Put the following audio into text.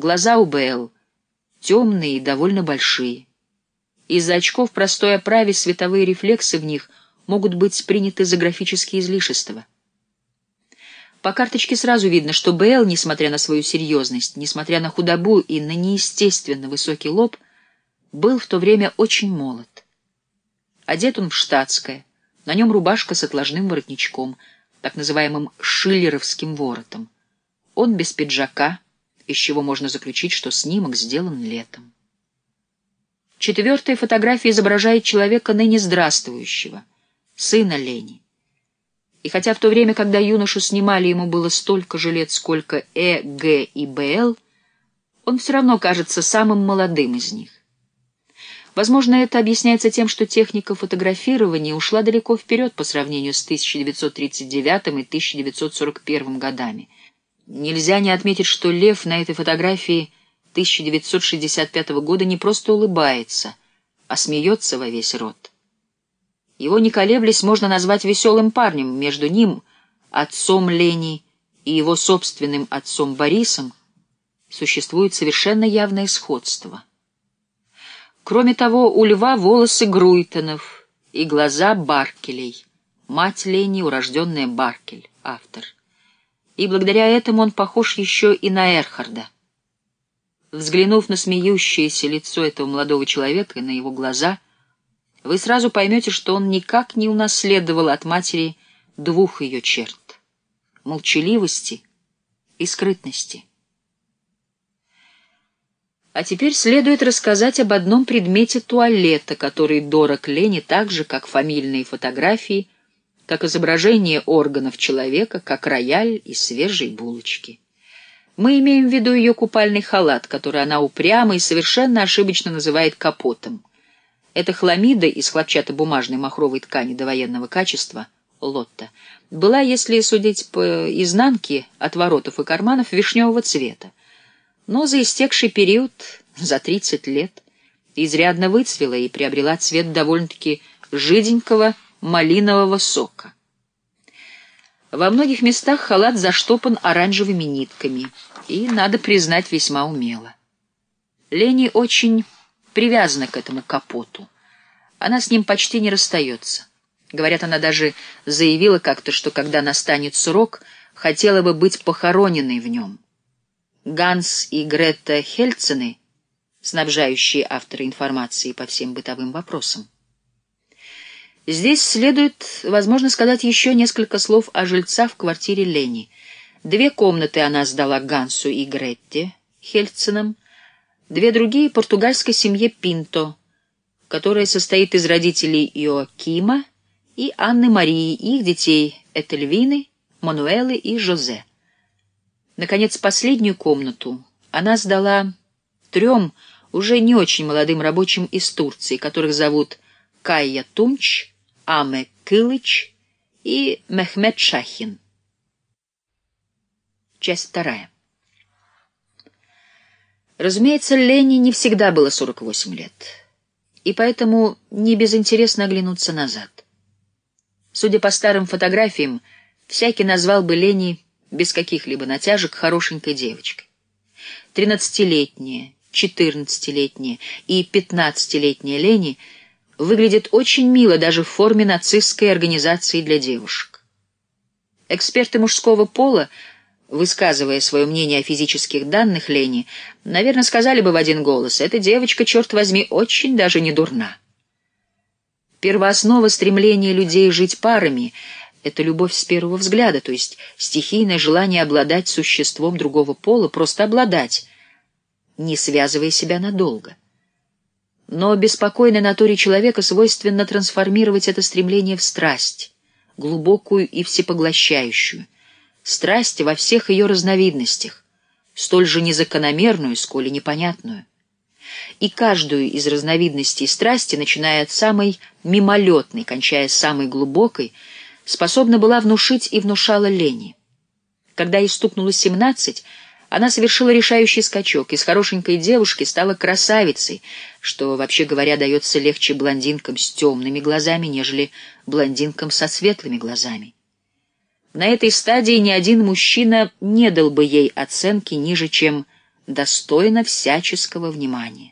Глаза у Бэл темные и довольно большие. Из-за очков простой оправе световые рефлексы в них могут быть приняты за графические излишества. По карточке сразу видно, что Бэл, несмотря на свою серьезность, несмотря на худобу и на неестественно высокий лоб, был в то время очень молод. Одет он в штатское, на нем рубашка с отложным воротничком, так называемым шиллеровским воротом. Он без пиджака, из чего можно заключить, что снимок сделан летом. Четвертая фотография изображает человека ныне здравствующего, сына Лени. И хотя в то время, когда юношу снимали, ему было столько же лет, сколько Э, Г и БЛ, он все равно кажется самым молодым из них. Возможно, это объясняется тем, что техника фотографирования ушла далеко вперед по сравнению с 1939 и 1941 годами. Нельзя не отметить, что Лев на этой фотографии 1965 года не просто улыбается, а смеется во весь рот. Его, не колеблясь, можно назвать веселым парнем. Между ним, отцом Лени, и его собственным отцом Борисом существует совершенно явное сходство. Кроме того, у льва волосы Груйтонов и глаза Баркелей. Мать Лени — урожденная Баркель, автор. И благодаря этому он похож еще и на Эрхарда. Взглянув на смеющееся лицо этого молодого человека и на его глаза — вы сразу поймете, что он никак не унаследовал от матери двух ее черт — молчаливости и скрытности. А теперь следует рассказать об одном предмете туалета, который дорог Лене так же, как фамильные фотографии, как изображение органов человека, как рояль и свежие булочки. Мы имеем в виду ее купальный халат, который она упрямо и совершенно ошибочно называет капотом — эта хламида из хлопчатобумажной махровой ткани довоенного качества, лотта, была, если судить по изнанке отворотов и карманов, вишневого цвета. Но за истекший период, за 30 лет, изрядно выцвела и приобрела цвет довольно-таки жиденького малинового сока. Во многих местах халат заштопан оранжевыми нитками, и, надо признать, весьма умело. Лени очень привязана к этому капоту. Она с ним почти не расстается. Говорят, она даже заявила как-то, что когда настанет срок, хотела бы быть похороненной в нем. Ганс и Грета Хельцены, снабжающие автора информации по всем бытовым вопросам. Здесь следует, возможно, сказать еще несколько слов о жильцах в квартире Лени. Две комнаты она сдала Гансу и Гретте Хельценам, Две другие — португальской семье Пинто, которая состоит из родителей Иоакима и Анны Марии, и их детей Этельвины, Мануэлы и Жозе. Наконец, последнюю комнату она сдала трем уже не очень молодым рабочим из Турции, которых зовут Кайя Тумч, Аме Кылыч и Мехмед Шахин. Часть вторая. Разумеется, Лене не всегда было 48 лет, и поэтому не безинтересно оглянуться назад. Судя по старым фотографиям, всякий назвал бы Лени без каких-либо натяжек хорошенькой девочкой. Тринадцатилетняя, четырнадцатилетняя и пятнадцатилетняя Лени выглядят очень мило даже в форме нацистской организации для девушек. Эксперты мужского пола высказывая свое мнение о физических данных Лени, наверное, сказали бы в один голос, «Эта девочка, черт возьми, очень даже не дурна». Первооснова стремления людей жить парами — это любовь с первого взгляда, то есть стихийное желание обладать существом другого пола, просто обладать, не связывая себя надолго. Но беспокойной натуре человека свойственно трансформировать это стремление в страсть, глубокую и всепоглощающую — страсть во всех ее разновидностях, столь же незакономерную, сколь и непонятную. И каждую из разновидностей страсти, начиная от самой мимолетной, кончая самой глубокой, способна была внушить и внушала лени. Когда ей стукнуло семнадцать, она совершила решающий скачок, из хорошенькой девушки стала красавицей, что, вообще говоря, дается легче блондинкам с темными глазами, нежели блондинкам со светлыми глазами. На этой стадии ни один мужчина не дал бы ей оценки ниже, чем достойно всяческого внимания.